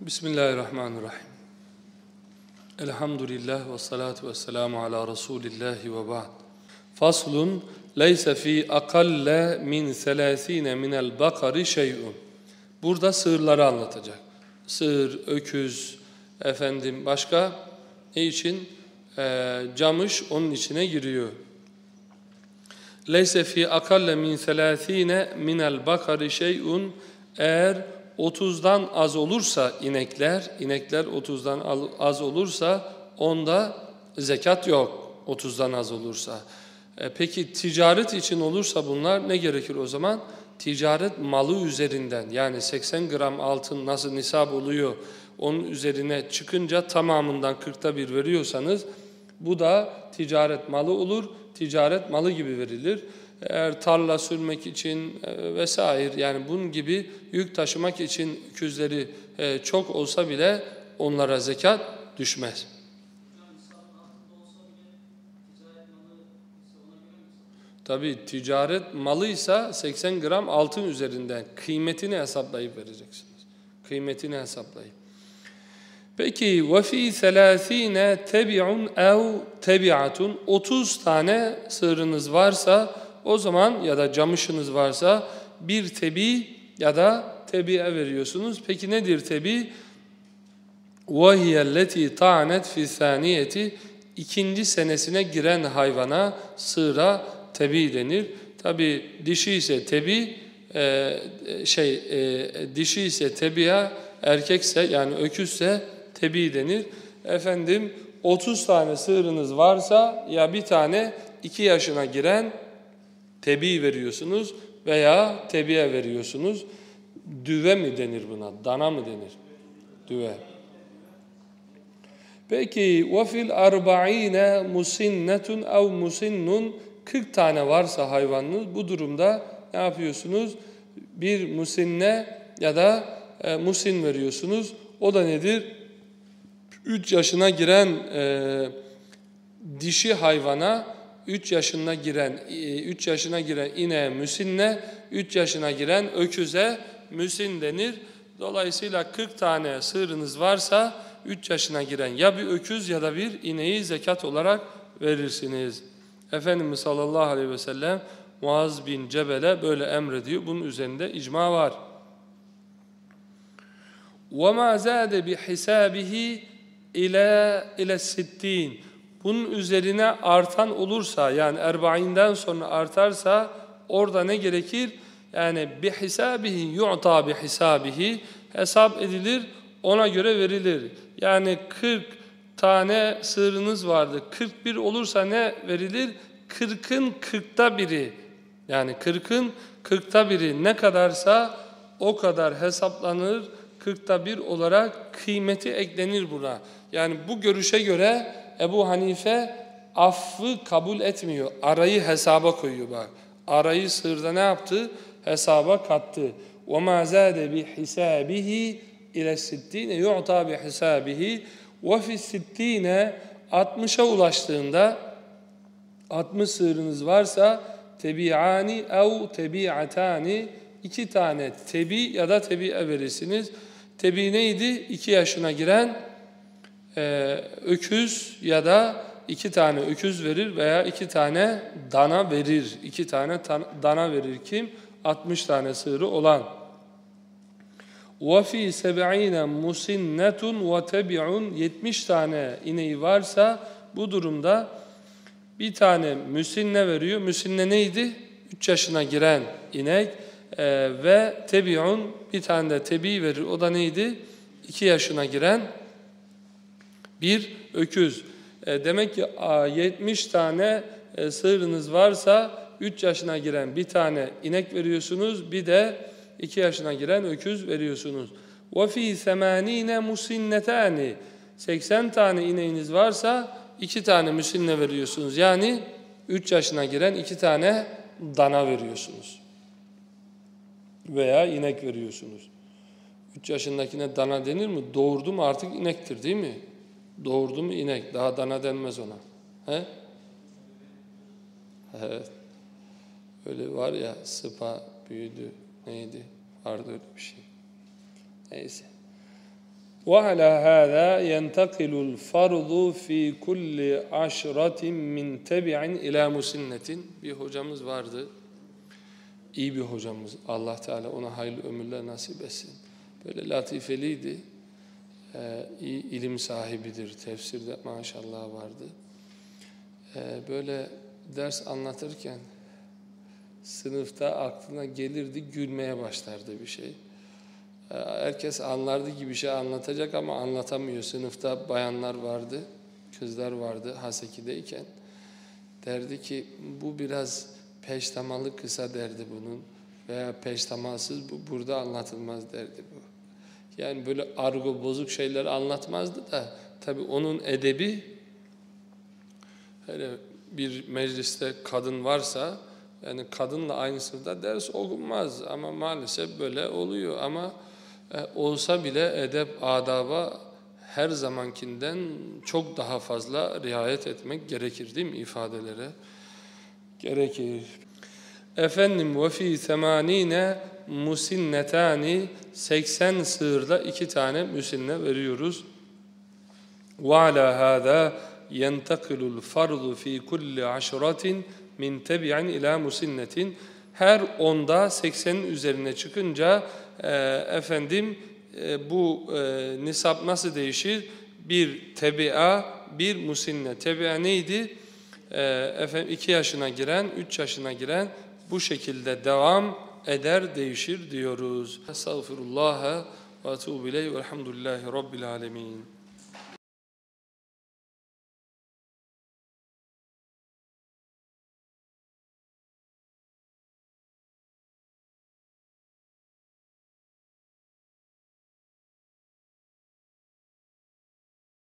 Bismillahirrahmanirrahim. Elhamdülillah ve salatu ve selamu ala Resulillahi ve ba'd. Faslun leyse fi akalle min selasine minel bakari şey'un. Burada sığırları anlatacak. Sığır, öküz, efendim başka ne için? Ee, camış onun içine giriyor. Leyse fi akalle min selasine minel bakari şey'un eğer 30'dan az olursa inekler, inekler 30'dan az olursa onda zekat yok 30'dan az olursa. E, peki ticaret için olursa bunlar ne gerekir o zaman? Ticaret malı üzerinden yani 80 gram altın nasıl nisap oluyor onun üzerine çıkınca tamamından 40'ta bir veriyorsanız bu da ticaret malı olur, ticaret malı gibi verilir eğer tarla sürmek için e, vesaire yani bunun gibi yük taşımak için küzleri e, çok olsa bile onlara zekat düşmez. Tabi ticaret malıysa 80 gram altın üzerinden kıymetini hesaplayıp vereceksiniz. Kıymetini hesaplayıp. Peki ve fi 30 tebi'un ev tebi'atun 30 tane sığırınız varsa o zaman ya da camışınız varsa bir tebi ya da tebiye veriyorsunuz. Peki nedir tebi? وَهِيَ الَّتِي تَعْنَتْ فِي ثَانِيَةِ ikinci senesine giren hayvana, sığıra tebi denir. Tabi dişi ise tebi, e, şey e, dişi ise tebiya, erkekse yani öküzse tebi denir. Efendim 30 tane sığırınız varsa ya bir tane 2 yaşına giren Tebi veriyorsunuz veya tebiye veriyorsunuz. Düve mi denir buna? Dana mı denir? Düve. Peki ve fil arba'ine musinnetun ev musinnun 40 tane varsa hayvanınız bu durumda ne yapıyorsunuz? Bir musinne ya da e, musin veriyorsunuz. O da nedir? 3 yaşına giren e, dişi hayvana 3 yaşına giren 3 yaşına giren ineğe müsinne, 3 yaşına giren öküze müsin denir. Dolayısıyla 40 tane sığırınız varsa 3 yaşına giren ya bir öküz ya da bir ineği zekat olarak verirsiniz. Efendimiz sallallahu aleyhi ve sellem Muaz bin Cebel'e böyle emrediyor. Bunun üzerinde icma var. وَمَا زَادَ بِحِسَابِهِ اِلَى اِلَى السِّتِّينَ bunun üzerine artan olursa yani erbainden sonra artarsa orada ne gerekir? Yani bi hisabihi yu'ta bi hisabihi hesap edilir ona göre verilir. Yani 40 tane sığırınız vardı. 41 olursa ne verilir? 40'ın 40'ta biri. Yani 40'ın 40'ta biri ne kadarsa o kadar hesaplanır. 40'ta bir olarak kıymeti eklenir buna. Yani bu görüşe göre Ebu Hanife affı kabul etmiyor. Arayı hesaba koyuyor bak. Arayı sırda ne yaptı? Hesaba kattı. وَمَا زَادَ بِحِسَابِهِ اِلَى السِّتِّينَ يُعْطَى بِحِسَابِهِ وَفِ السِّتِّينَ 60'a ulaştığında 60 sığırınız varsa tebi'ani ev tebi'atani iki tane tebi ya da tebi'e verirsiniz. Tebi neydi? 2 yaşına giren e, öküz ya da iki tane öküz verir veya iki tane dana verir. İki tane dana verir kim? 60 tane sığırı olan. وَفِي سَبْعِينَ مُسِنَّةٌ وَتَبِعٌ 70 tane ineği varsa bu durumda bir tane müsinne veriyor. Müsinne neydi? 3 yaşına giren inek e, ve tebi'un bir tane de tebi verir. O da neydi? 2 yaşına giren bir öküz. E, demek ki 70 tane e, sığırınız varsa 3 yaşına giren bir tane inek veriyorsunuz. Bir de 2 yaşına giren öküz veriyorsunuz. وَفِي ثَمَانِينَ مُسِنَّتَانِ 80 tane ineğiniz varsa 2 tane müsinne veriyorsunuz. Yani 3 yaşına giren 2 tane dana veriyorsunuz. Veya inek veriyorsunuz. 3 yaşındakine dana denir mi? Doğurdu mu artık inektir değil mi? Doğurdu mu inek. Daha dana denmez ona. He? Evet. Öyle var ya sıpa büyüdü. Neydi? Vardı öyle bir şey. Neyse. وعلى هذا ينتقل الفرض في كل عشرة من تبع إلى مسنة bir hocamız vardı. İyi bir hocamız. Allah Teala ona hayırlı ömürler nasip etsin. Böyle latifeliydi. İyi ilim sahibidir. Tefsirde maşallah vardı. Ee, böyle ders anlatırken sınıfta aklına gelirdi, gülmeye başlardı bir şey. Ee, Herkes anlardı gibi bir şey anlatacak ama anlatamıyor. Sınıfta bayanlar vardı, kızlar vardı Haseki'deyken. Derdi ki bu biraz peştemalı kısa derdi bunun veya peştemalsız bu burada anlatılmaz derdi bu. Yani böyle argo bozuk şeyler anlatmazdı da tabi onun edebi hele bir mecliste kadın varsa yani kadınla aynı sınıfta ders okunmaz ama maalesef böyle oluyor ama e, olsa bile edep adaba her zamankinden çok daha fazla riayet etmek gerekir değil mi ifadelere? Gerekir. Efendim ve fi semanine musinnetani 80 sığırda iki tane müsinne veriyoruz. Ve ala hâzâ yentakilul fardu fi kulli aşratin min tebi'in ila musinnetin her onda 80'in üzerine çıkınca e, efendim e, bu e, nisap nasıl değişir? Bir tebi'a, bir musinne. Tebi'a neydi? E, efendim 2 yaşına giren, 3 yaşına giren bu şekilde devam eder, değişir diyoruz. Estağfirullah ve etûbü ileyh velhamdülillahi rabbil alemin.